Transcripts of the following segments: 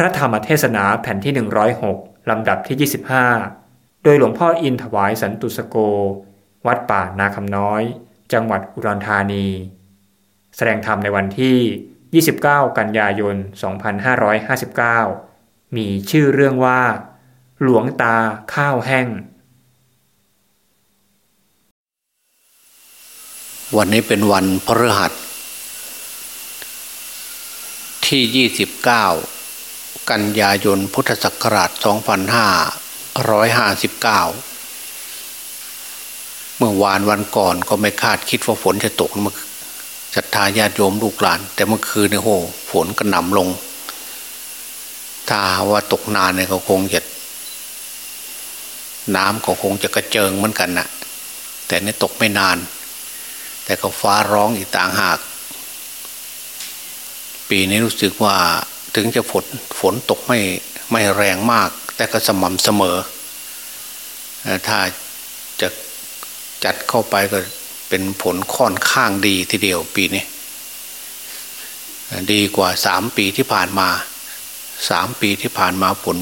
ระธรรมเทศนาแผ่นที่ 106 ลำดับที่ 25 โดยหลวงพ่ออินถวายสันตุสโก วัดป่านาคำน้อย จังหวัดอุดรธานี แสดงธรรมในวันที่ 29 กันยายน 2559 มีชื่อเรื่องว่า หลวงตาข้าวแห้ง วันนี้เป็นวันพฤหัสที่ 29 กันยายนพุทธศักราช 2559 เมื่อวานวันก่อนก็ไม่คาดคิดว่าฝนจะตกมาศรัทธาญาติโยมลูกหลาน แต่เมื่อคืนเนี่ยโหฝนก็หน่ำลง ถ้าว่าตกนานเนี่ยก็คงจะน้ำก็คงจะกระเจิงเหมือนกันนะแต่เนี่ยตกไม่นาน แต่ก็ฟ้าร้องอีกต่างหาก ปีนี้รู้สึกว่า ถึงจะฝนฝนตกไม่ไม่แรงมาก แต่ก็สม่ำเสมอ ถ้าจะจัดเข้าไปก็เป็นผลค่อนข้างดีทีเดียวปีนี้ ดีกว่าสามปีที่ผ่านมาสามปีที่ผ่านมาฝน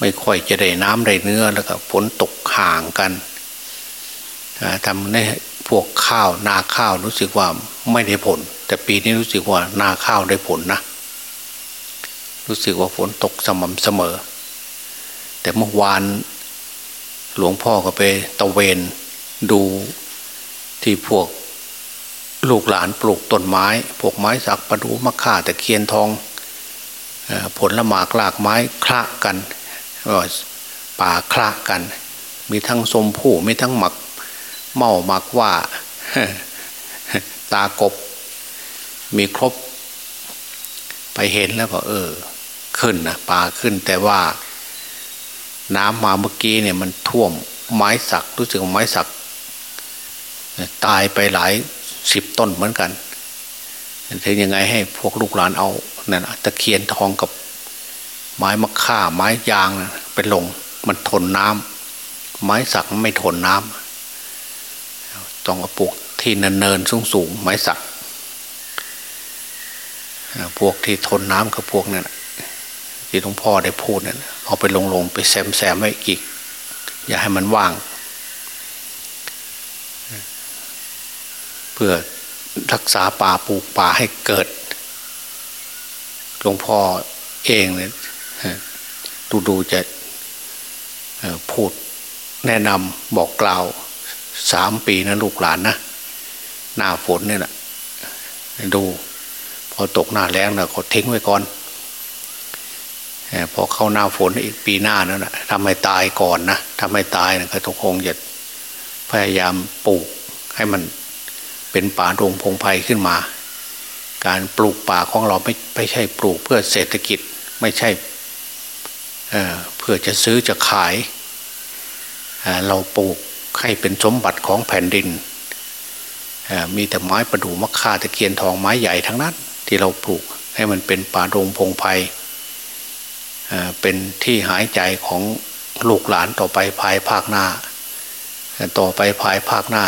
ไม่ค่อยจะได้น้ำได้เนื้อแล้วก็ฝนตกห่างกันทำให้พวกข้าวนาข้าวรู้สึกว่าไม่ได้ผล แต่ปีนี้รู้สึกว่านาข้าวได้ผลนะ รู้สึกว่าฝนตกสม่ำเสมอ แต่เมื่อวานหลวงพ่อก็ไปตะเวนดูที่พวกลูกหลานปลูกต้นไม้ พวกไม้สักประดูมะข่าตะเคียนทองผลละหมากลากไม้คละกันป่าคละกัน มีทั้งสมผู้มีทั้งหมักเมาหมักว่าตากบ มีครบ ไปเห็นแล้วก็เออ ขึ้นนะป่าขึ้นแต่ว่า น้ำมาเมื่อกี้เนี่ยมันท่วมไม้สักรู้สึกไม้สัก ตายไปหลายสิบต้นเหมือนกันถึงยังไงให้พวกลูกหลานเอานั่นตะเคียนทองกับไม้มะข่าไม้ยางไปลง มันทนน้ำไม้สักไม่ทนน้ำต้องเอาปลูกที่เนินๆสูงๆไม้สักพวกที่ทนน้ำกับพวกนั้น ที่หลวงพ่อได้พูดนั่นเอาไปลงๆไปแซมๆไว้อีก อย่าให้มันว่าง เพื่อรักษาป่าปลูกป่าให้เกิดหลวงพ่อเองเนี่ยดูดูจะพูดแนะนำบอกกล่าวสามปีนะลูกหลานนะ หน้าฝนเนี่ยแหละดู พอตกหน้าแรงนะก็ทิ้งไว้ก่อน พอเข้าหน้าฝนอีกปีหน้านั่นแหะทำให้ตายก่อนนะทำให้ตายนะก็ต้องคงจะพยายามปลูกให้มันเป็นป่าโรงพงไพ่ขึ้นมา การปลูกป่าของเราไม่ไม่ใช่ปลูกเพื่อเศรษฐกิจไม่ใช่เเพื่อจะซื้อจะขายเเราปลูกให้เป็นสมบัติของแผ่นดิน มีแต่ไม้ประดู่มะข่าตะเคียนทองไม้ใหญ่ทั้งนั้น ที่เราปลูกให้มันเป็นป่าโรงพงไพ่ เป็นที่หายใจของลูกหลานต่อไปภายภาคหน้า ต่อไปภายภาคหน้า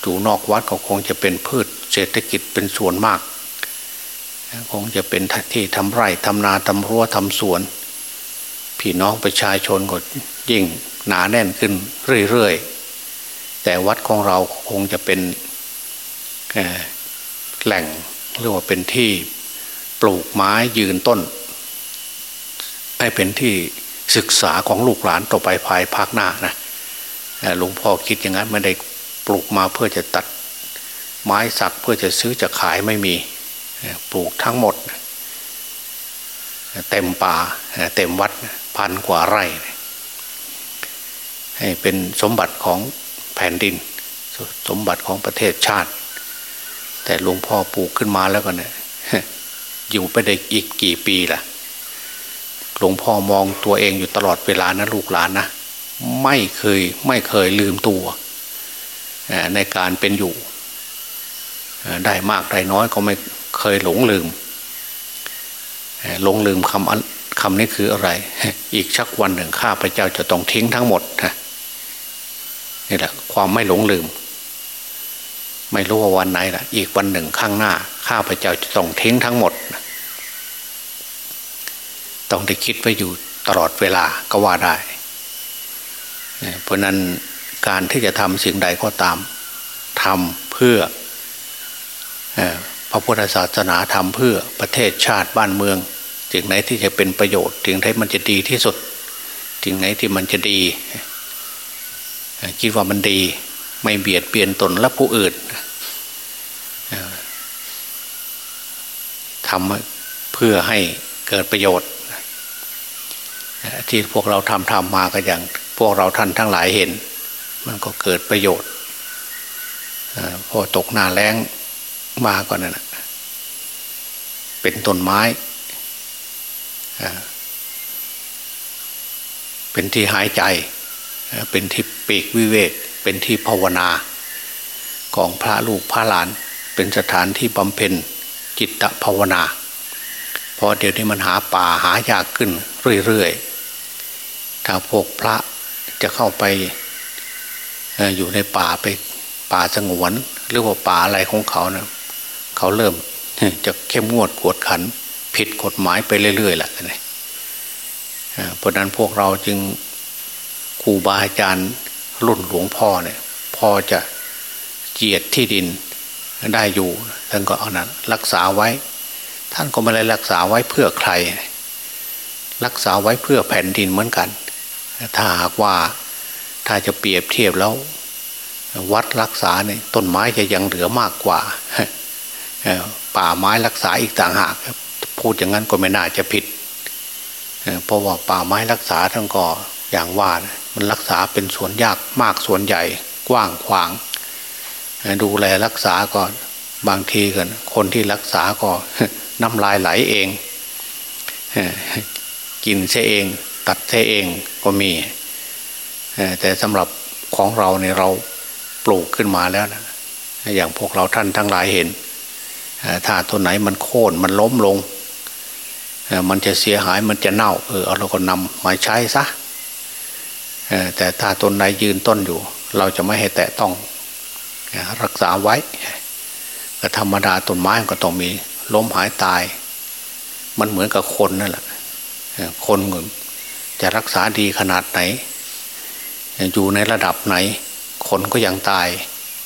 อยู่นอกวัดก็คงจะเป็นพืชเศรษฐกิจเป็นส่วนมาก คงจะเป็นที่ทำไร่ทำนาทำรั้วทำสวน พี่น้องประชาชนก็ยิ่งหนาแน่นขึ้นเรื่อยๆ แต่วัดของเราคงจะเป็นแหล่งเรียกว่าเป็นที่ปลูกไม้ยืนต้น ให้เป็นที่ศึกษาของลูกหลานต่อไปภายภาคหน้านะหลวงพ่อคิดอย่างนั้นไม่ได้ปลูกมาเพื่อจะตัดไม้สักเพื่อจะซื้อจะขายไม่มีปลูกทั้งหมด เต็มป่าเต็มวัดพันกว่าไร่ ให้เป็นสมบัติของแผ่นดิน สมบัติของประเทศชาติ แต่หลวงพ่อปลูกขึ้นมาแล้วกันเนี่ยอยู่ไปได้อีกกี่ปีล่ะ ลวงพ่อมองตัวเองอยู่ตลอดเวลานะลูกหลานนะไม่เคยไม่เคยลืมตัวในการเป็นอยู่ได้มากได้น้อยก็ไม่เคยหลงลืมหลงลืมคำคำนี้คืออะไร อีกชักวันหนึ่งข้าพเจ้าจะต้องทิ้งทั้งหมดนี่แหละ ความไม่หลงลืม ไม่รู้ว่าวันไหนล่ะ อีกวันหนึ่งข้างหน้า ข้าพเจ้าจะต้องทิ้งทั้งหมด ต้องได้คิดไว้อยู่ตลอดเวลาก็ว่าได้ เพราะนั้นการที่จะทำสิ่งใดก็ตามทำเพื่อพระพุทธศาสนาทำเพื่อประเทศชาติบ้านเมืองสิ่งไหนที่จะเป็นประโยชน์สิ่งไหนมันจะดีที่สุดสิ่งไหนที่มันจะดี คิดว่ามันดีไม่เบียดเบียนตนและผู้อื่นทำเพื่อให้เกิดประโยชน์ ที่พวกเราทำทำมาก็อย่าง พวกเราท่านทั้งหลายเห็น มันก็เกิดประโยชน์พอตกหน้าแรงมาก่อนนั่นเป็นต้นไม้เป็นที่หายใจ เป็นที่ปีกวิเวก เป็นที่ภาวนาของพระลูกพระหลาน เป็นสถานที่บำเพ็ญจิตภาวนา เพราะเดี๋ยวนี้มันหาป่าหายากขึ้นเรื่อยๆ ถ้าพวกพระจะเข้าไปอยู่ในป่าไปป่าสงวน หรือว่าป่าอะไรของเขาเนะเขาเริ่มจะเข้มงวดกวดขัน ผิดกฎหมายไปเรื่อยๆแหละเพราะนั้นพวกเราจึงครูบาอาจารย์รุ่นหลวงพ่อเนี่ย พอจะเจียดที่ดินได้อยู่ท่านก็เอานั้นรักษาไว้ ท่านก็ไม่ได้รักษาไว้เพื่อใคร รักษาไว้เพื่อแผ่นดินเหมือนกัน ถ้าหากว่าถ้าจะเปรียบเทียบแล้ว วัดรักษาเนี่ยต้นไม้จะยังเหลือมากกว่าป่าไม้รักษาอีกต่างหากพูดอย่างนั้นก็ไม่น่าจะผิดเพราะว่าป่าไม้รักษาทั้งก็อย่างว่ามันรักษาเป็นสวนยากมากสวนใหญ่กว้างขวาง ดูแลรักษาก็บางทีกันคนที่รักษาก็น้ำลายไหลเองกินเสเอง ตัดเสเองก็มี แต่สำหรับของเราเนี่ยเราปลูกขึ้นมาแล้วนะอย่างพวกเราท่านทั้งหลายเห็นถ้าต้นไหนมันโค่นมันล้มลง มันจะเสียหายมันจะเน่า เออเราก็นำมาใช้ซะแต่ถ้าต้นไหนยืนต้นอยู่ เราจะไม่ให้แตะต้องรักษาไว้ก็ธรรมดาต้นไม้ก็ต้องมีล้มหายตาย มันเหมือนกับคนนั่นแหละคนเงิน จะรักษาดีขนาดไหน อยู่ในระดับไหน คนก็ยังตาย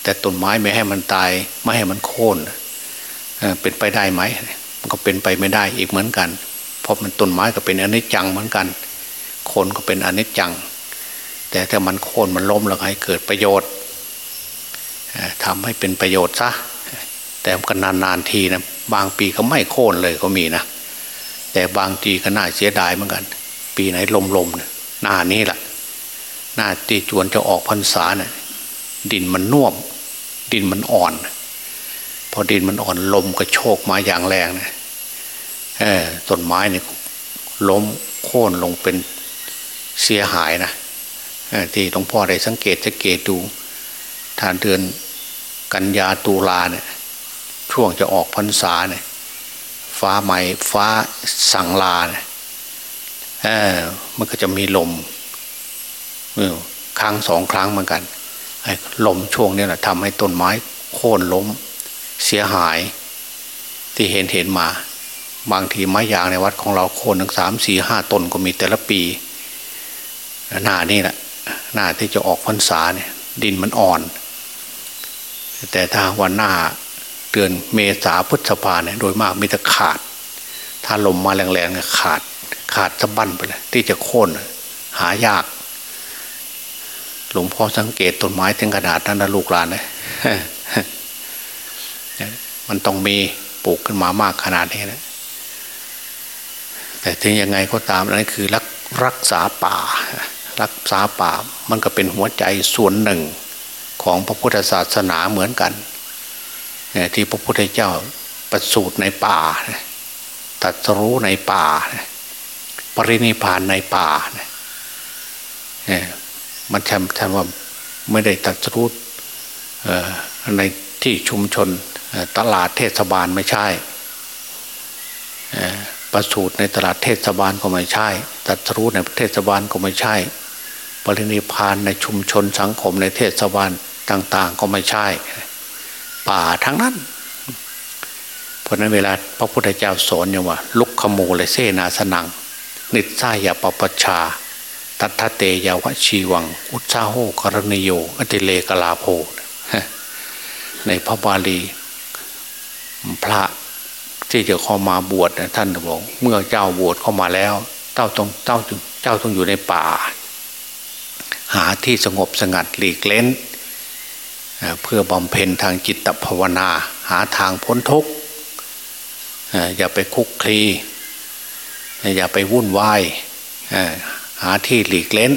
แต่ต้นไม้ไม่ให้มันตาย ไม่ให้มันโค่นเป็นไปได้ไหมมันก็เป็นไปไม่ได้อีกเหมือนกัน เพราะมันต้นไม้ก็เป็นอนิจจังเหมือนกัน คนก็เป็นอนิจจัง แต่ถ้ามันโค่นมันล้มแล้วให้เกิดประโยชน์ทำให้เป็นประโยชน์ซะแต่กันนานๆทีนะบางปีก็ไม่โค่นเลยก็มีนะแต่บางทีก็น่าเสียดายเหมือนกัน ปีไหนลมๆเนี่ยหน้านี้แหละหน้าที่จวนจะออกพรรษาเนี่ยดินมันน่วม ดินมันอ่อน พอดินมันอ่อนลมก็โชกมาอย่างแรงนะเออต้นไม้เนี่ยล้มโค่นลงเป็นเสียหายนะที่หลวงพ่อได้สังเกตสังเกตดูถ้าเดือนกันยาตุลาเนี่ยช่วงจะออกพรรษาเนี่ยฟ้าใหม่ฟ้าสั่งลาเนี่ย มันก็จะมีลมครั้งสองครั้งเหมือนกันลมช่วงนี้แหละทำให้ต้นไม้โค่นล้มเสียหายที่เห็นเห็นมา บางทีไม้ยางในวัดของเราโค่นถึงสามสี่ห้าต้นก็มีแต่ละปี หน้านี่แหละหน้าที่จะออกพรรษาเนี่ย ดินมันอ่อน แต่ถ้าวันหน้าเดือนเมษาพฤษภาเนี่ยโดยมากมีแต่ขาด ถ้าลมมาแรงๆเนี่ยขาด ขาดสะบั้นไปเลยที่จะโค่นหายาก หลวงพ่อสังเกตต้นไม้ถึงขนาดนั้นนะลูกหลานเลยมันต้องมีปลูกขึ้นมามากขนาดนี้นะแต่ถึงยังไงก็ตามนั่นคือรักรักษาป่า รักษาป่ามันก็เป็นหัวใจส่วนหนึ่งของพระพุทธศาสนาเหมือนกันที่พระพุทธเจ้าประสูติในป่าตัดรู้ในป่า ปรินิพานในป่ามันทำทำว่าไม่ได้ตัดรู้ในที่ชุมชนตลาดเทศบาลไม่ใช่ประสูตรในตลาดเทศบาลก็ไม่ใช่ ตัดรู้ในเทศบาลก็ไม่ใช่ ปรินิพานในชุมชนสังคมในเทศบาลต่าง ๆ ก็ไม่ใช่ ป่าทั้งนั้น เพราะนั้นเวลาพระพุทธเจ้าสอนอย่างว่า ลุกขโมเลยเสนาสนัง นิสายาปปชา ตัทเตยาวชีวัง อุตสาโหกรณโยอติเลกลาโภในพระบาลีพระที่จะเข้ามาบวชท่านบอกเมื่อเจ้าบวชเข้ามาแล้วเจ้าต้องเจ้าเจ้าต้องอยู่ในป่า หาที่สงบสงัดหลีกเล้น เพื่อบำเพ็ญทางจิตภาวนา หาทางพ้นทุกข์อย่าไปคุกคลี อย่าไปวุ่นวายหาที่หลีกเล้น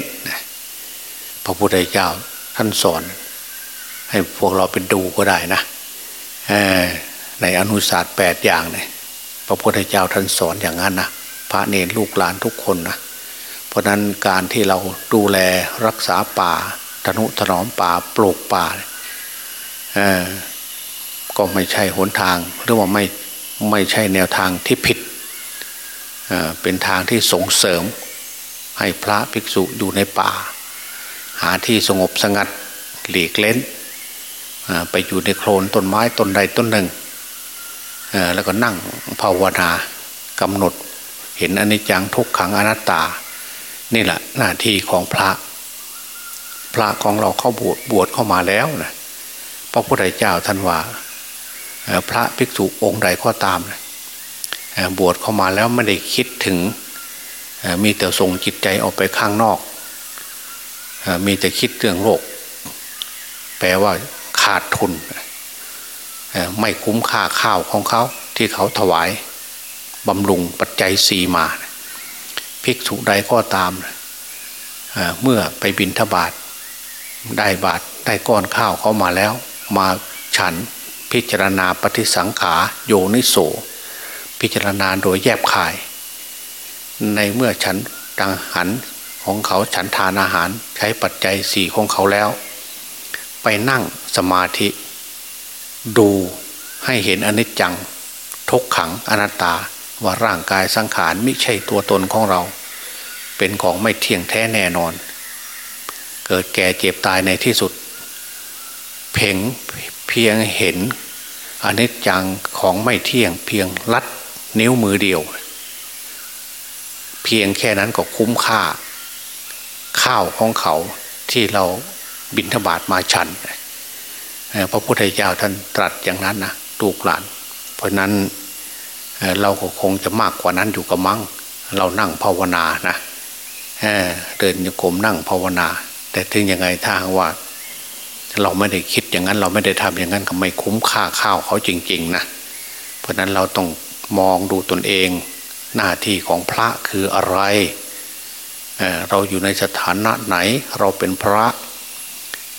พระพุทธเจ้าท่านสอน ให้พวกเราเป็นดูก็ได้นะในอนุศาสตร์แปดอย่างเนี่ยพระพุทธเจ้าท่านสอนอย่างนั้นนะพระเนรลูกหลานทุกคนนะเพราะนั้นการที่เราดูแลรักษาป่าธนุถนอมป่าปลูกป่าก็ไม่ใช่หนทาง หรือว่าไม่ไม่ใช่แนวทางที่ผิด เป็นทางที่ส่งเสริม ให้พระภิกษุอยู่ในป่า หาที่สงบสงัดหลีกเล้นไปอยู่ในโคลนต้นไม้ต้นใดต้นหนึ่ง แล้วก็นั่งภาวนากำหนด เห็นอนิจจังทุกขังอนัตตา นี่แหละหน้าที่ของพระ พระของเราเข้าบวชบวชเข้ามาแล้วนะพระพุทธเจ้าท่านว่าพระภิกษุองค์ใดก็ตาม บวชเข้ามาแล้วไม่ได้คิดถึงมีแต่ส่งจิตใจออกไปข้างนอก มีแต่คิดเรื่องโลก แปลว่าขาดทุน ไม่คุ้มค่าข้าวของเขาที่เขาถวายบำรุงปัจจัยสีมา ภิกษุใดก็ตาม เมื่อไปบินทบาทได้บาทได้ก้อนข้าวเขามาแล้ว มาฉันพิจารณาปฏิสังขาโยนิโส พิจารณาโดยแยบคาย ในเมื่อฉันตังหันของเขาฉันทานอาหารใช้ปัจจัยสี่ของเขาแล้ว ไปนั่งสมาธิ ดูให้เห็นอนิจจังทุกขังอนัตตาว่าร่างกายสังขารไม่ใช่ตัวตนของเรา เป็นของไม่เที่ยงแท้แน่นอน เกิดแก่เจ็บตายในที่สุด เพ่งเพียงเห็นอนิจจังของไม่เที่ยงเพียงลัด นิ้วมือเดียว เพียงแค่นั้นก็คุ้มค่า ข้าวของเขาที่เราบินทบาทมาฉันพระพุทธเจ้าท่านตรัสอย่างนั้นนะตูกหลาน เพราะนั้นเราก็คงจะมากกว่านั้นอยู่กับมั้งเรานั่งภาวนานะเดินโยกมนั่งภาวนา แต่ถึงยังไงถ้าว่า เราไม่ได้คิดอย่างนั้น เราไม่ได้ทำอย่างนั้นก็ไม่คุ้มค่าข้าวเขาจริง ๆ นะ เพราะนั้นเราต้อง มองดูตนเอง หน้าที่ของพระคืออะไรเเราอยู่ในสถานะไหนเราเป็นพระ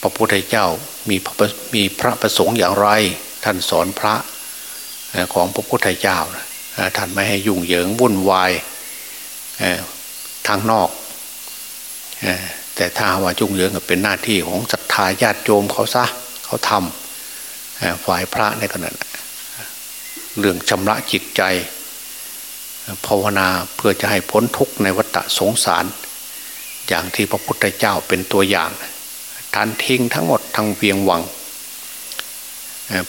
พระพุทธเจ้ามีพระมีพระประสงค์อย่างไร ท่านสอนพระของพระพุทธเจ้าท่านไม่ให้ยุ่งเหยิงวุ่นวายทางนอกแต่ถ้าว่ายุ่งเหยิงเป็นหน้าที่ของศรัทธาญาติโยมเขาซะเขาทำฝ่ายพระในขณะนั้น เรื่องชำระจิตใจ ภาวนาเพื่อจะให้พ้นทุกข์ในวัฏสงสาร อย่างที่พระพุทธเจ้าเป็นตัวอย่างท่านทิ้งทั้งหมดทั้งเวียงวัง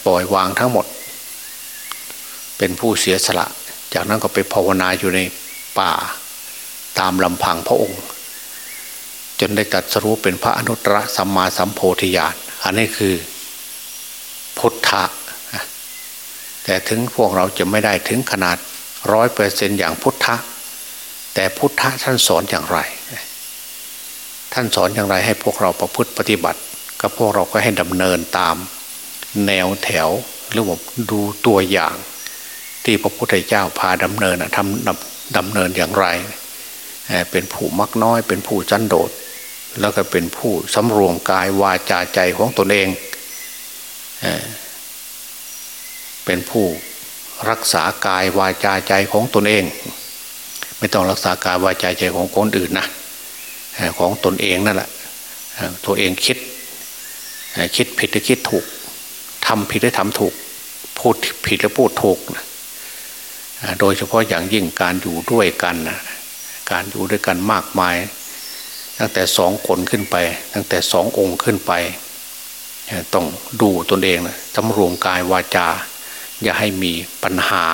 ปล่อยวางทั้งหมด เป็นผู้เสียสละ จากนั้นก็ไปภาวนาอยู่ในป่าตามลำพังพระองค์ จนได้ตัดสรู้เป็นพระอนุตตรสัมมาสัมโพธิญาณอันนี้คือพุทธะ แต่ถึงพวกเราจะไม่ได้ถึงขนาดร้อยเปอร์เซนอย่างพุทธะ แต่พุทธะท่านสอนอย่างไร ท่านสอนอย่างไรให้พวกเราประพฤติปฏิบัติก็พวกเราก็ให้ดำเนินตาม แนวแถวหรือว่าดูตัวอย่าง ที่พระพุทธเจ้าพาดำเนินทำดำเนินอย่างไร เป็นผู้มักน้อย เป็นผู้จันโดด แล้วก็เป็นผู้สำรวมกายวาจาใจของตนเอง เป็นผู้รักษากายวาจาใจของตนเอง ไม่ต้องรักษากายวาจาใจของคนอื่นนะของตนเองนั่นแหละตัวเองคิดคิดผิดหรือคิดถูกทำผิดหรือทำถูก พูดผิดหรือพูดถูกนะโดยเฉพาะอย่างยิ่งการอยู่ด้วยกันนะการอยู่ด้วยกันมากมาย ตั้งแต่สองคนขึ้นไป ตั้งแต่สององค์ขึ้นไป ต้องดูตนเองนะสำรวมกายวาจา อย่าให้มีปัญหา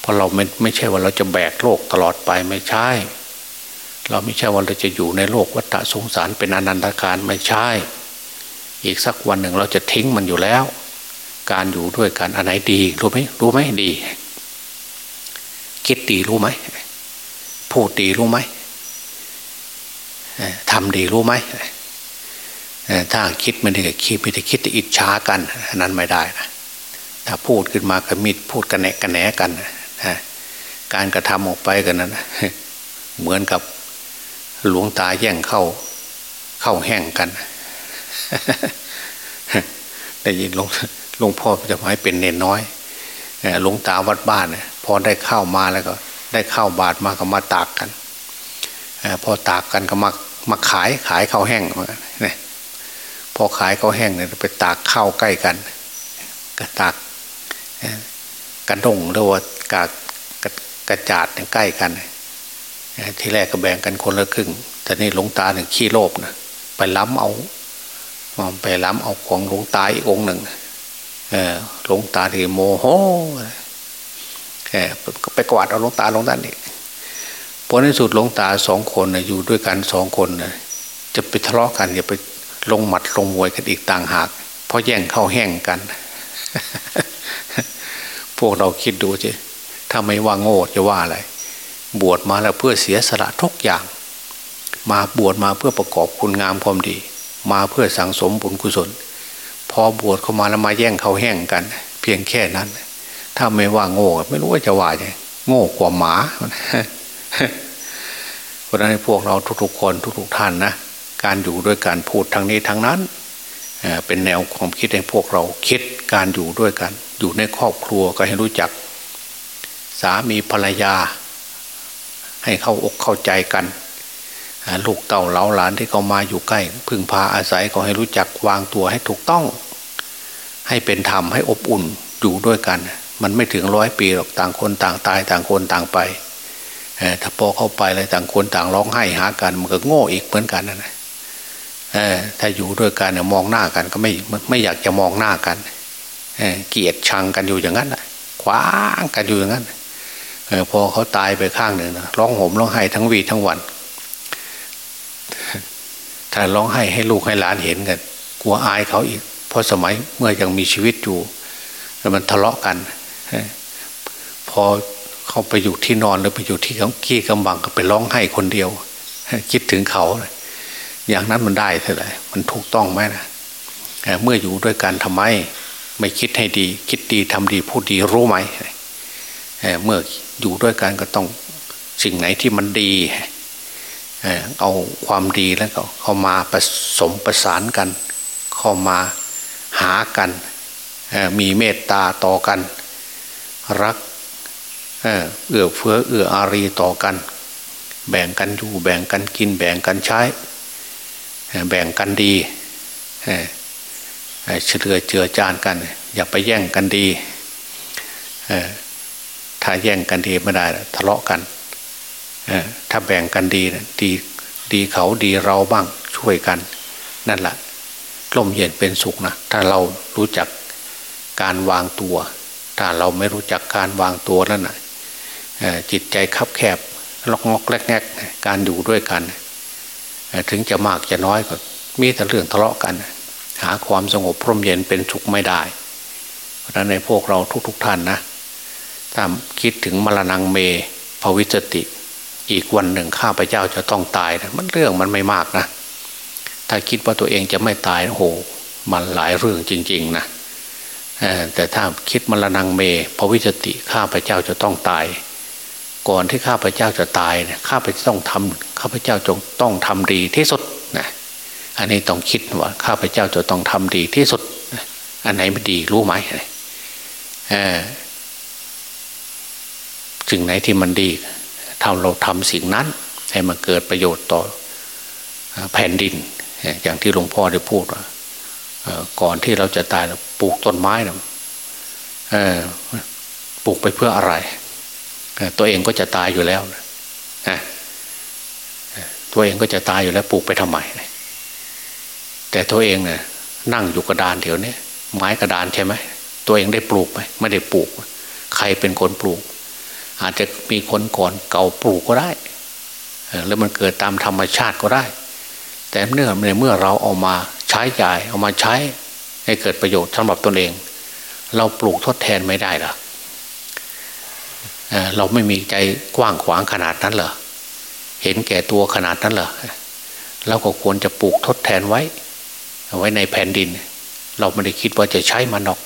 เพราะเราไม่ไม่ใช่ว่าเราจะแบกโลกตลอดไปไม่ใช่ เราไม่ใช่ว่าเราจะอยู่ในโลกวัฏสงสารเป็นอนันตการไม่ใช่ อีกสักวันหนึ่งเราจะทิ้งมันอยู่แล้ว การอยู่ด้วยกันอันไหนดีรู้ไหมรู้ไหมดี คิดดีรู้ไหมพูดดีรู้ไหมทำดีรู้ไหมถ้าคิดไมันดีคิดไม่ได้คิดจะอิจฉากันนั้นไม่ได้นะ ถ้าพูดขึ้นมาก็มิดพูดกันแหนกันแหนกันการกระทำออกไปกันนั้นเหมือนกับหลวงตาแย่งเข้า เข้าแห้งกันได้ยินหลวงหลวงพ่อจะหมายเป็นเนนน้อยหลวงตาวัดบ้านพอได้เข้ามาแล้วก็ ได้เข้าบาทมาก็มาตากกันพอตากกันก็มามาขายขายข้าวแห้งเนี่ยพอขายข้าวแห้งเนี่ยไปตากข้าวใกล้กัน ก็ตาก กระดงหรือว่ากากกระจาดใกล้กันที่แรกก็แบ่งกันคนละครึ่ง แต่นี่หลวงตาหนึ่งขี้โลภนะไปล้ำเอาไปล้ำเอาของหลวงตาอีกองหนึ่งหลวงตาที่โมโหไปกวาดเอาหลวงตาหลวงตานี่พอในสุดหลวงตาสองคนอยู่ด้วยกันสองคนจะไปทะเลาะกันอย่าไปลงหมัดลงมวยกันอีกต่างหาก เพราะแย่งเข้าแห้งกัน พวกเราคิดดูสิถ้าไม่ว่าโง่จะว่าอะไร บวชมาแล้วเพื่อเสียสละทุกอย่าง มาบวชมาเพื่อประกอบคุณงามความดี มาเพื่อสังสมบุญกุศล พอบวชเข้ามาแล้วมาแย่งเขาแห้งกัน เพียงแค่นั้น ถ้าไม่ว่าโง่ไม่รู้ว่าจะว่าไงโง่กว่าหมาเพราะนั้นพวกเราทุกๆคนทุกๆท่านนะการอยู่ด้วยการพูดทางนี้ทางนั้น เป็นแนวความคิดให้พวกเราคิดการอยู่ด้วยกัน อยู่ในครอบครัวก็ให้รู้จัก สามีภรรยา ให้เข้าอกเข้าใจกัน ลูกเต่าเล้าหลานที่เขามาอยู่ใกล้ พึ่งพาอาศัยก็ให้รู้จักวางตัวให้ถูกต้อง ให้เป็นธรรมให้อบอุ่นอยู่ด้วยกัน มันไม่ถึงร้อยปีหรอกต่างคนต่างตายต่างคนต่างไปถ้าพอเข้าไปเลยต่างคนต่างร้องไห้หากันมันก็โง่อีกเหมือนกันนะ ถ้าอยู่ด้วยกันเนี่ยมองหน้ากันก็ไม่ไม่อยากจะมองหน้ากันเเกลียดชังกันอยู่อย่างนั้นขวางกันอยู่อย่างนั้นพอเขาตายไปข้างหนึ่งนะร้องห่มร้องไห้ทั้งวีทั้งวัน ถ้าร้องไห้ให้ลูกให้หลานเห็นกันกลัวอายเขาอีก เพราะสมัยเมื่อยังมีชีวิตอยู่แล้วมันทะเลาะกัน พอเขาไปอยู่ที่นอนหรือไปอยู่ที่เขาขี้กำบังก็ไปร้องไห้คนเดียว คิดถึงเขา อย่างนั้นมันได้เท่าไหร่มันถูกต้องไหมนะเมื่ออยู่ด้วยกันทำไม ไม่คิดให้ดี คิดดีทำดีพูดดีรู้ไหมเมื่ออยู่ด้วยกันก็ต้องสิ่งไหนที่มันดีเอาความดีแล้วก็เข้ามาผสมประสานกัน เข้ามาหากันมีเมตตาต่อกัน รักเอื้อเฟื้อเอื้ออารีต่อกัน แบ่งกันอยู่แบ่งกันกินแบ่งกันใช้ แบ่งกันดีเฉลือเจือจานกัน อย่าไปแย่งกันดีถ้าแย่งกันดีไม่ได้ทะเลาะกันถ้าแบ่งกันดีดีดีเขาดีเราบ้างช่วยกัน นั่นแหละร่มเย็นเป็นสุขนะถ้าเรารู้จักการวางตัว ถ้าเราไม่รู้จักการวางตัวแล้วนะจิตใจคับแคบล็อกงอกแลกแงกการอยู่ด้วยกัน ถึงจะมากจะน้อยก็มีแต่เรื่องทะเลาะกัน หาความสงบพร่มเย็นเป็นสุขไม่ได้ เพราะฉะนั้นในพวกเราทุกๆทท่านนะถ้าคิดถึงมรณงเมภวิจติ อีกวันหนึ่งข้าพเจ้าจะต้องตายนะมันเรื่องมันไม่มากนะ ถ้าคิดว่าตัวเองจะไม่ตายโอ้โหมันหลายเรื่องจริง ๆนะแต่ถ้าคิดมรณงเมภวิจติข้าพเจ้าจะต้องตาย ก่อนที่ข้าพเจ้าจะตายเนี่ยข้าพเจ้าต้องทำข้าพเจ้าจงต้องทำดีที่สุดนะอันนี้ต้องคิดว่าข้าพเจ้าจะต้องทำดีที่สุด อันไหนไม่ดีรู้ไหมสิ่งไหนที่มันดีทำเราทำสิ่งนั้น ให้มันเกิดประโยชน์ต่อแผ่นดิน อย่างที่หลวงพ่อได้พูดว่าก่อนที่เราจะตายปลูกต้นไม้นะปลูกไปเพื่ออะไร ตัวเองก็จะตายอยู่แล้วตัวเองก็จะตายอยู่แล้วปลูกไปทำไมแต่ตัวเองเนี่ยนั่งอยู่กระดานเดี๋ยวนี้ไม้กระดานใช่ไหมตัวเองได้ปลูกไหมไม่ได้ปลูก ใครเป็นคนปลูก อาจจะมีคนก่อนเก่าปลูกก็ได้แล้วมันเกิดตามธรรมชาติก็ได้ แต่เนื่องในเมื่อเราเอามาใช้จ่ายเอามาใช้ให้เกิดประโยชน์สำหรับตนเอง เราปลูกทดแทนไม่ได้หรอ เราไม่มีใจกว้างขวางขนาดนั้นเหรอเห็นแก่ตัวขนาดนั้นเหรอเราก็ควรจะปลูกทดแทนไว้ ไว้ในแผ่นดิน เราไม่ได้คิดว่าจะใช้มันหรอก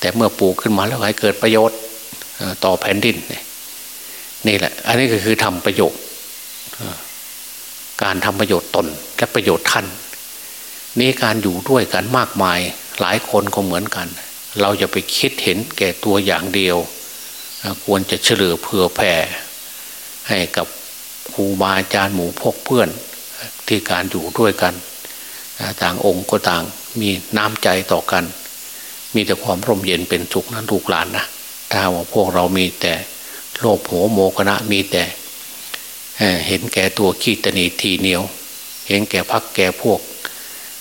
แต่เมื่อปลูกขึ้นมาแล้วให้เกิดประโยชน์ต่อแผ่นดินนี่แหละ อันนี้ก็คือทำประโยชน์การทำประโยชน์ตนและประโยชน์ท่านนี่การอยู่ด้วยกันมากมายหลายคนก็เหมือนกัน เราจะไปคิดเห็นแก่ตัวอย่างเดียว ควรจะเฉลือเผื่อแผ่ให้กับครูบาอาจารย์หมู่พกเพื่อนที่การอยู่ด้วยกัน ต่างองค์ก็ต่างมีน้ำใจต่อกัน มีแต่ความร่มเย็นเป็นสุขนั้นลูกหลานนะถ้าว่าพวกเรามีแต่โลภโหโมกนะมีแต่เห็นแก่ตัวขี้ตนีทีเหนียว เห็นแก่พักแก่พวก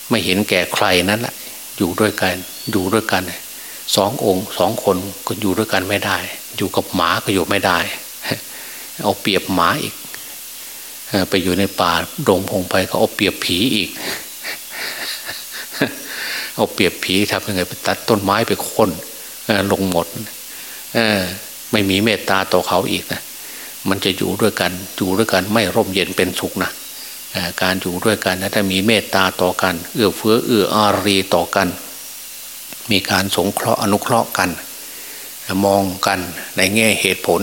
ไม่เห็นแก่ใครนั้นแหละอยู่ด้วยกันอยู่ด้วยกัน สององค์สองคนก็อยู่ด้วยกันไม่ได้ อยู่กับหมาก็อยู่ไม่ได้ เอาเปรียบหมาอีก ไปอยู่ในป่าดงพงไปก็เอาเปรียบผีอีก เอาเปรียบผีทำยังไงไปตัดต้นไม้ไปค้นลงหมดไม่มีเมตตาต่อเขาอีกนะมันจะอยู่ด้วยกันอยู่ด้วยกันไม่ร่มเย็นเป็นสุขนะการอยู่ด้วยกันถ้ามีเมตตาต่อกัน เอื้อเฟื้อเอื้ออารีต่อกัน มีการสงเคราะห์อนุเคราะห์กัน มองกันในแง่เหตุผล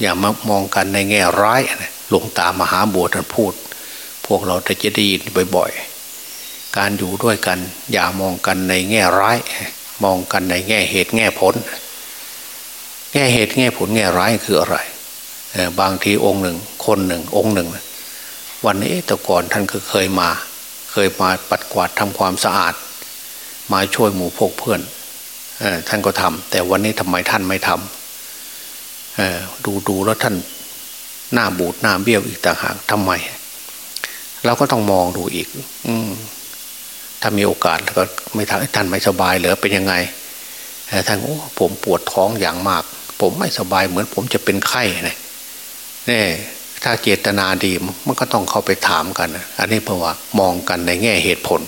อย่ามามองกันในแง่ร้ายหลวงตามหาบัวท่านพูด พวกเราจะจะได้ยินบ่อย ๆ การอยู่ด้วยกัน อย่ามองกันในแง่ร้าย มองกันในแง่เหตุแง่ผล แง่เหตุแง่ผลแง่ร้ายคืออะไรบางทีองค์หนึ่ง คนหนึ่ง องค์หนึ่ง วันนี้แต่ก่อนท่านก็เคยมา เคยมาปัดกวาดทำความสะอาด มาช่วยหมู่พกเพื่อนท่านก็ทำแต่วันนี้ทำไมท่านไม่ทำดูดูแล้วท่านหน้าบูดหน้าเบี้ยวอีกต่างหากทำไม เราก็ต้องมองดูอีก อืถ้ามีโอกาสแล้วก็ไม่ทำท่านไม่สบายเหรือเป็นยังไงท่านโอ้ผมปวดท้องอย่างมาก ผมไม่สบายเหมือนผมจะเป็นไข้เนี่ยนี่ถ้าเจตนาดีมันก็ต้องเข้าไปถามกัน อันนี้เพราะว่ามองกันในแง่เหตุผล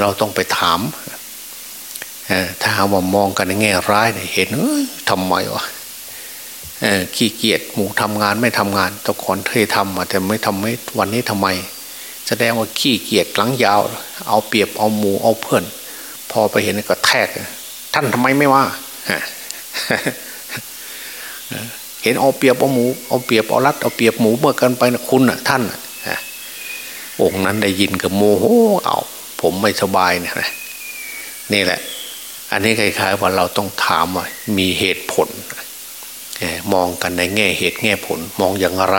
เราต้องไปถามถ้าว่ามองกันในแง่ร้ายเห็นทำไมวะขี้เกียจหมูทำงานไม่ทำงานตะก่อนเคยทำมาแต่ไม่ทำไม่วันนี้ทำไม แสดงว่าขี้เกียจหลังยาว เอาเปรียบเอาหมูเอาเพื่อน พอไปเห็นก็แทก ท่านทำไมไม่ว่าเห็นเอาเปรียบเอาหมูเอาเปรียบเอารัดเอาเปรียบหมูเมื่อกันไปนะคุณน่ะท่านน่ะองค์นั้นได้ยินกับโมโหเอา ผมไม่สบายเนี่ยนี่แหละ อันนี้คล้ายๆว่าเราต้องถามว่ามีเหตุผล มองกันในแง่เหตุแง่ผล มองอย่างไร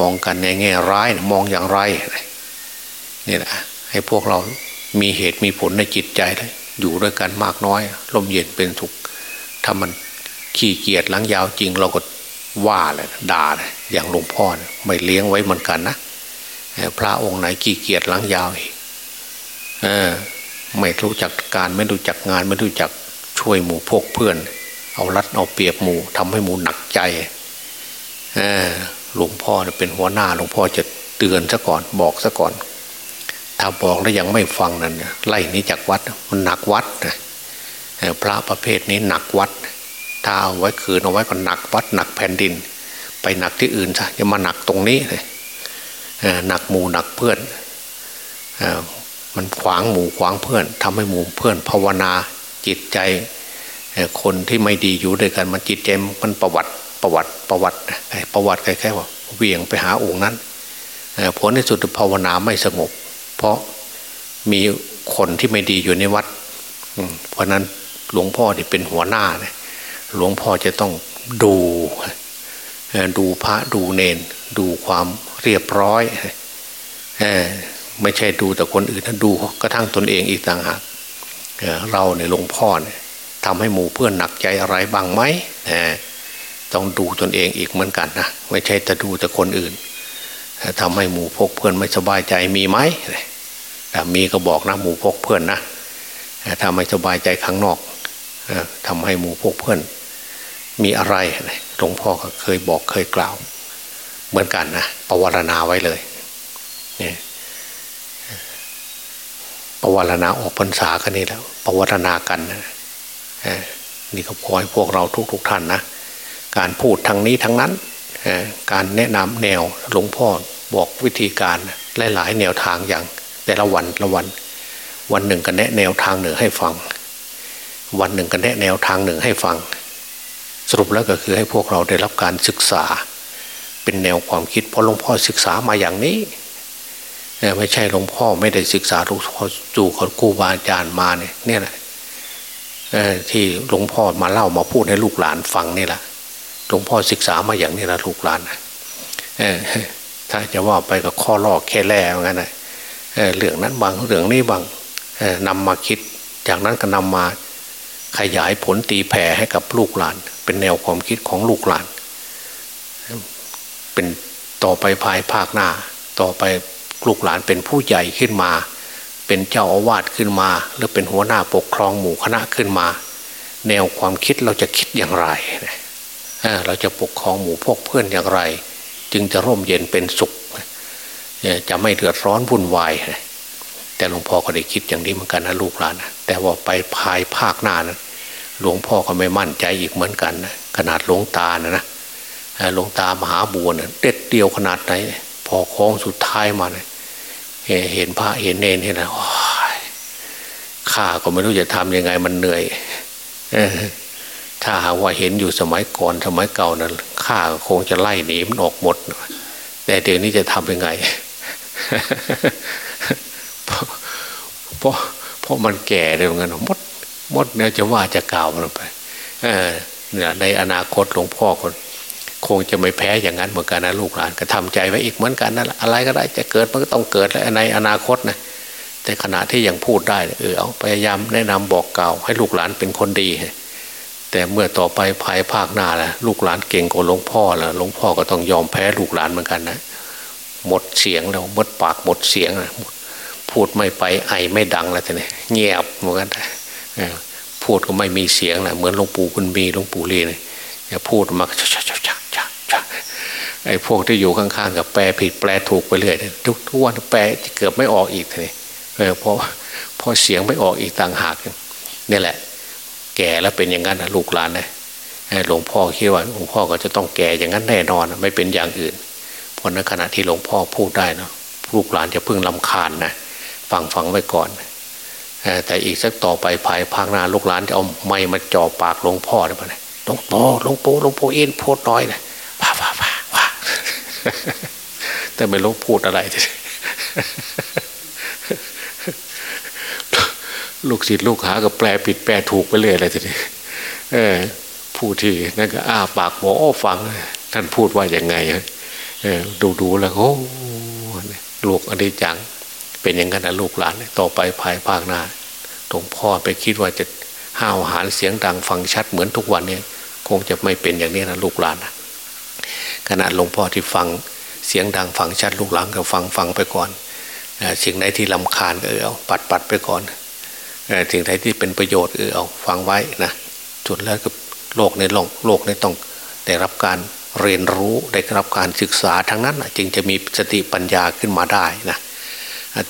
มองกันในแง่ร้ายมองอย่างไรนี่แหละให้พวกเรามีเหตุมีผลในจิตใจเลยอยู่ด้วยกันมากน้อยลมเย็นเป็นสุขถ้ามันขี้เกียจลังยาวจริงเราก็ว่าเลยด่าเลยอย่างหลวงพ่อไม่เลี้ยงไว้เหมือนกันนะพระองค์ไหนขี้เกียจลังยาว เออไม่รู้จักการไม่รู้จักงานไม่รู้จักช่วยหมู่พวกเพื่อน เอารัดเอาเปรียบหมู่ทำให้หมู่หนักใจหลวงพ่อเป็นหัวหน้าหลวงพ่อจะเตือนซะก่อนบอกซะก่อน ถ้าบอกแล้วยังไม่ฟังนั่นไล่นี้จากวัดมันหนักวัดนะพระประเภทนี้หนักวัด ถ้าเอาไว้คืนเอาไว้ก็หนักวัด หนักแผ่นดิน ไปหนักที่อื่นซะอย่ามาหนักตรงนี้เลยหนักหมู่หนักเพื่อน มันขวางหมู่ขวางเพื่อนทำให้หมู่เพื่อนภาวนาจิตใจ คนที่ไม่ดีอยู่ด้วยกันมันจิตใจมันประวัติประวัติประวัติประวัติแค่ว่าเวียงไปหาองค์นั้นผลในสุดภาวนาไม่สงบ เพราะมีคนที่ไม่ดีอยู่ในวัดเพราะนั้นหลวงพ่อที่เป็นหัวหน้าเนี่ยหลวงพ่อจะต้องดูดูพระดูเนน ดูความเรียบร้อย ไม่ใช่ดูแต่คนอื่นนะดูกระทั่งตนเองอีกต่างหากเราในหลวงพ่อเนี่ยทำให้หมู่เพื่อนหนักใจอะไรบ้างไหมต้องดูตนเองอีกเหมือนกันนะไม่ใช่จะดูแต่คนอื่นทำให้หมู่พกเพื่อนไม่สบายใจมีไหมแต่มีก็บอกนะหมู่พกเพื่อนนะถ้าไม่สบายใจข้างนอกทำให้หมู่พกเพื่อน มีอะไรหลวงพ่อก็เคยบอกเคยกล่าว เหมือนกันนะประวารณาไว้เลยเนี่ย ประวารณาออกพรรษากันนี่แล้วประวารณากันนะนี่ก็พอให้พวกเราทุกๆทท่านนะการพูดทางนี้ทั้งนั้นการแนะนำแนวหลวงพ่อบอกวิธีการหลายๆแนวทางอย่างแต่ละวันละวัน วันหนึ่งก็แนะแนวทางหนึ่งให้ฟัง วันหนึ่งก็แนะแนวทางหนึ่งให้ฟัง สรุปแล้วก็คือให้พวกเราได้รับการศึกษา เป็นแนวความคิดเพราะหลวงพ่อศึกษามาอย่างนี้ ไม่ใช่หลวงพ่อไม่ได้ศึกษาหลวงพ่อจู่ขครูบาอาจารย์มาเนี่ยเนี่ยแหละที่หลวงพ่อมาเล่ามาพูดให้ลูกหลานฟังนี่แหละหลวงพ่อศึกษามาอย่างนี้ละลูกหลานถ้าจะว่าไปกับข้อลอกแค่แร่งั้นนะเรื่องนั้นบางเรื่องนี้บางนำมาคิด จากนั้นก็นำมาขยายผลตีแผ่ให้กับลูกหลาน เป็นแนวความคิดของลูกหลาน เป็นต่อไปภายภาคหน้า ต่อไป ลูกหลานเป็นผู้ใหญ่ขึ้นมา เป็นเจ้าอาวาสขึ้นมา หรือเป็นหัวหน้าปกครองหมู่คณะขึ้นมา แนวความคิดเราจะคิดอย่างไรเราจะปกครองหมู่พวกเพื่อนอย่างไร จึงจะร่มเย็นเป็นสุข จะไม่เดือดร้อนวุ่นวายแต่หลวงพ่อก็ได้คิดอย่างนี้เหมือนกันนะลูกหลานแต่ว่าไปภายภาคหน้านะหลวงพ่อก็ไม่มั่นใจอีกเหมือนกันนะขนาดหลวงตานะนะหลวงตามหาบัวเนี่ยเด็ดเดียวขนาดไหนพอโค้งสุดท้ายมาเนี่ย เห็นพระเห็นเนนเห็นนะข้าก็ไม่รู้จะทำยังไงมันเหนื่อยถ้าหาว่าเห็นอยู่สมัยก่อนสมัยเก่านะั้นข้าคงจะไล่หนีมันออกหมด แต่เดี๋ยวนี้จะทำยังไงเพราะเพราะมันแก่เลยเหมือนกันมดมดเนี่ยจะว่าจะกล่าวมันไป เออในอนาคตหลวงพ่อคน คงจะไม่แพ้อย่างนั้นเหมือนกันนะลูกหลานก็ทำใจไว้อีกเหมือนกันนั่นแหละอะไรก็ได้จะเกิดมันก็ต้องเกิดแล้วในอนาคตนะแต่ขณะที่ยังพูดได้เออเอาพยายามแนะนำบอกกล่าวให้ลูกหลานเป็นคนดี แต่เมื่อต่อไปภายภาคหน้าละลูกหลานเก่งกว่าหลวงพ่อละหลวงพ่อก็ต้องยอมแพ้ลูกหลานเหมือนกันนะหมดเสียงแล้วหมดปากหมดเสียงนะพูดไม่ไปไอไม่ดังแล้วแต่เนี่ยเงียบเหมือนกันพูดก็ไม่มีเสียงแหละเหมือนหลวงปู่คุณมีหลวงปู่ลีเนี่ยพูดมาชักชักชักชักชัก ไอ้พวกที่อยู่ข้างๆกับแปลผิดแปลถูกไปเรื่อยทุกทุกวันแปลเกือบไม่ออกอีกเลยเพราะเพอเสียงไม่ออกอีกต่างหากนี่แหละ แก่แล้วเป็นอย่างนั้นนะลูกหลานนะหลวงพ่อคิดว่าหลวงพ่อก็จะต้องแก่อย่างนั้นแน่นอนไม่เป็นอย่างอื่นเพราะในขณะที่หลวงพ่อพูดได้นะลูกหลานจะพึ่งรำคาญนะฟังฟังไว้ก่อนแต่อีกสักต่อไปภายภาคหน้าลูกหลานจะเอาไม้มาจ่อปากหลวงพ่อได้ปะเนี่ยหลวงพ่อหลวงปู่หลวงปู่เอ็นพูดน้อยนะว้าว้าว้าว้า แต่ไม่รู้พูดอะไรทีลูกศิษย์ลูกหาก็แปลผิดแปลถูกไปเลยอะไรทีนี้เออผู้ที่นั่นก็อ้าปากหมอฟัง ท่านพูดว่าอย่างไงเออดูดูแล้วโอ้ลูกอันนี้จัง เป็นอย่างนั้นนะลูกหลานต่อไปภายภาคหน้าหลวงพ่อไปคิดว่าจะห้าวหาญเสียงดังฟังชัดเหมือนทุกวันนี้คงจะไม่เป็นอย่างนี้นะลูกหลานนะ ขณะหลวงพ่อที่ฟังเสียงดังฟังชัดลูกหลานก็ฟังฟังไปก่อนสิ่งไหนที่ลำคาญเออเอาปัดปัดไปก่อนสิ่งใดที่เป็นประโยชน์เออเอาฟังไว้นะจุดแล้วก็โลกในโลกโลกในต้องได้รับการเรียนรู้ได้รับการศึกษาทั้งนั้นจึงจะมีสติปัญญาขึ้นมาได้นะ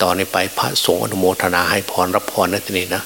ต่อนนี้ไปพระสงฆ์อนุโมทนาให้พรรับพรนั่นเองนะ